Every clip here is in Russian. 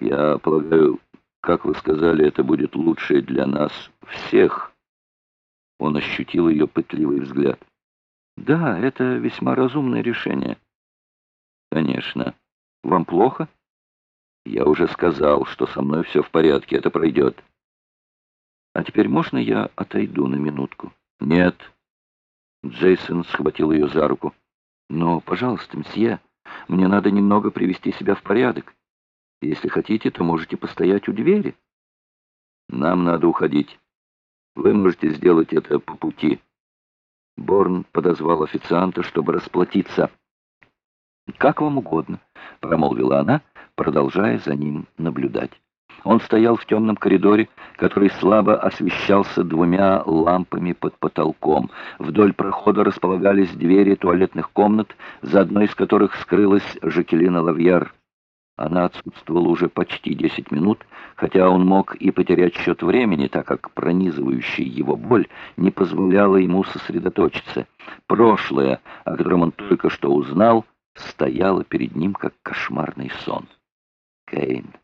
Я полагаю, как вы сказали, это будет лучше для нас всех. Он ощутил ее пытливый взгляд. Да, это весьма разумное решение. Конечно. Вам плохо? Я уже сказал, что со мной все в порядке, это пройдет. А теперь можно я отойду на минутку? Нет. Джейсон схватил ее за руку. Но, пожалуйста, мсье, мне надо немного привести себя в порядок. Если хотите, то можете постоять у двери. Нам надо уходить. Вы можете сделать это по пути. Борн подозвал официанта, чтобы расплатиться. «Как вам угодно», — промолвила она, продолжая за ним наблюдать. Он стоял в темном коридоре, который слабо освещался двумя лампами под потолком. Вдоль прохода располагались двери туалетных комнат, за одной из которых скрылась Жакелина Лавьяр. Она отсутствовала уже почти десять минут, хотя он мог и потерять счет времени, так как пронизывающая его боль не позволяла ему сосредоточиться. Прошлое, о котором он только что узнал, стояло перед ним как кошмарный сон. Кейн,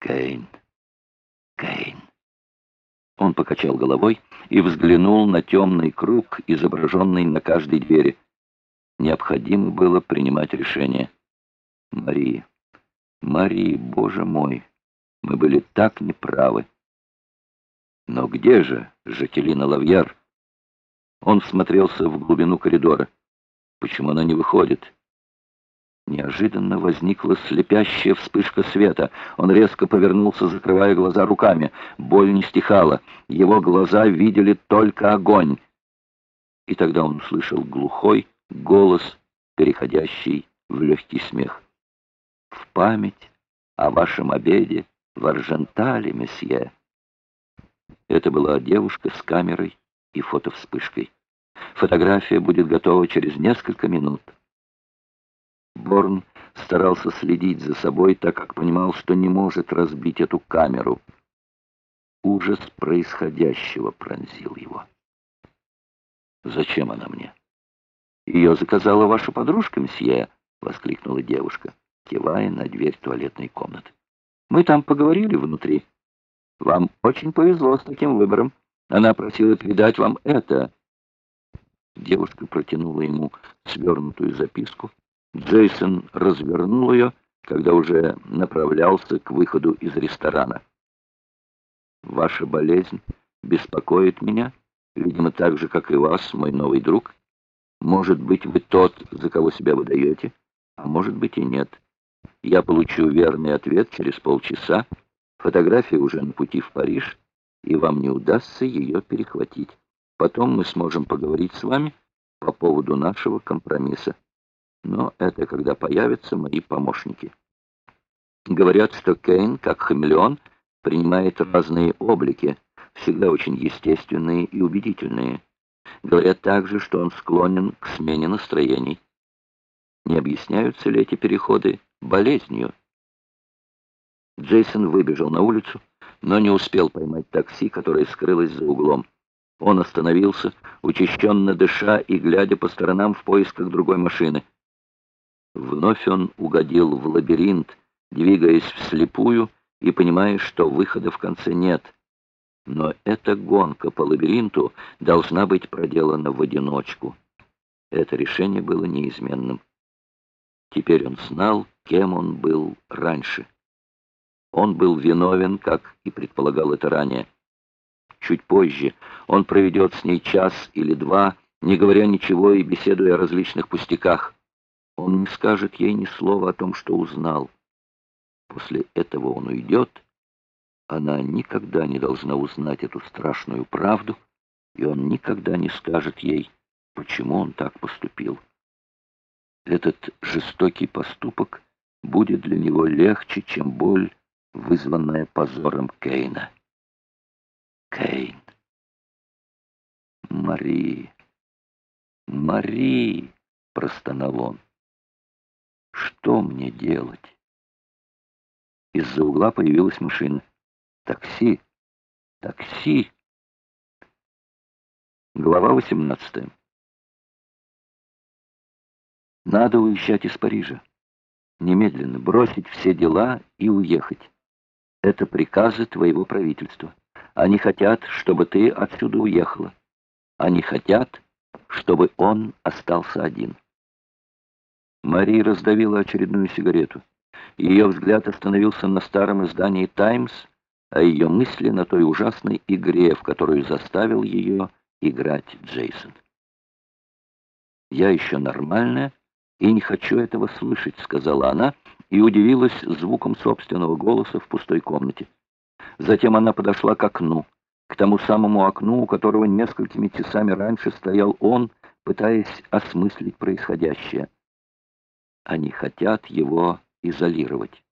Кейн, Кейн. Он покачал головой и взглянул на темный круг, изображенный на каждой двери. Необходимо было принимать решение. Мария. Марии, боже мой, мы были так неправы. Но где же Жакелина Лавьяр? Он всмотрелся в глубину коридора. Почему она не выходит? Неожиданно возникла слепящая вспышка света. Он резко повернулся, закрывая глаза руками. Боль не стихала. Его глаза видели только огонь. И тогда он услышал глухой голос, переходящий в легкий смех память о вашем обеде в Аржентале, месье. Это была девушка с камерой и фотовспышкой. Фотография будет готова через несколько минут. Борн старался следить за собой, так как понимал, что не может разбить эту камеру. Ужас происходящего пронзил его. «Зачем она мне?» «Ее заказала ваша подружка, месье», — воскликнула девушка кивая на дверь туалетной комнаты. «Мы там поговорили внутри. Вам очень повезло с таким выбором. Она просила передать вам это». Девушка протянула ему свернутую записку. Джейсон развернул ее, когда уже направлялся к выходу из ресторана. «Ваша болезнь беспокоит меня, видимо, так же, как и вас, мой новый друг. Может быть, вы тот, за кого себя выдаете, а может быть и нет. Я получу верный ответ через полчаса. Фотография уже на пути в Париж, и вам не удастся ее перехватить. Потом мы сможем поговорить с вами по поводу нашего компромисса. Но это когда появятся мои помощники. Говорят, что Кейн, как хамелеон, принимает разные облики, всегда очень естественные и убедительные. Говорят также, что он склонен к смене настроений. Не объясняются ли эти переходы болезнью. Джейсон выбежал на улицу, но не успел поймать такси, которое скрылось за углом. Он остановился, учащенно дыша и глядя по сторонам в поисках другой машины. Вновь он угодил в лабиринт, двигаясь вслепую и понимая, что выхода в конце нет. Но эта гонка по лабиринту должна быть проделана в одиночку. Это решение было неизменным. Теперь он знал, кем он был раньше. Он был виновен, как и предполагал это ранее. Чуть позже он проведет с ней час или два, не говоря ничего и беседуя о различных пустяках. Он не скажет ей ни слова о том, что узнал. После этого он уйдет. Она никогда не должна узнать эту страшную правду, и он никогда не скажет ей, почему он так поступил. Этот жестокий поступок будет для него легче, чем боль, вызванная позором Кейна. Кейн. Мари. Мари, простонал он. Что мне делать? Из-за угла появилась машина. Такси. Такси. Глава восемнадцатая. Надо уезжать из Парижа. Немедленно бросить все дела и уехать. Это приказы твоего правительства. Они хотят, чтобы ты отсюда уехала. Они хотят, чтобы он остался один. Мари раздавила очередную сигарету. Ее взгляд остановился на старом издании «Таймс», а ее мысли на той ужасной игре, в которую заставил ее играть Джейсон. «Я еще нормальная и не хочу этого слышать», — сказала она, и удивилась звуком собственного голоса в пустой комнате. Затем она подошла к окну, к тому самому окну, у которого несколькими часами раньше стоял он, пытаясь осмыслить происходящее. Они хотят его изолировать.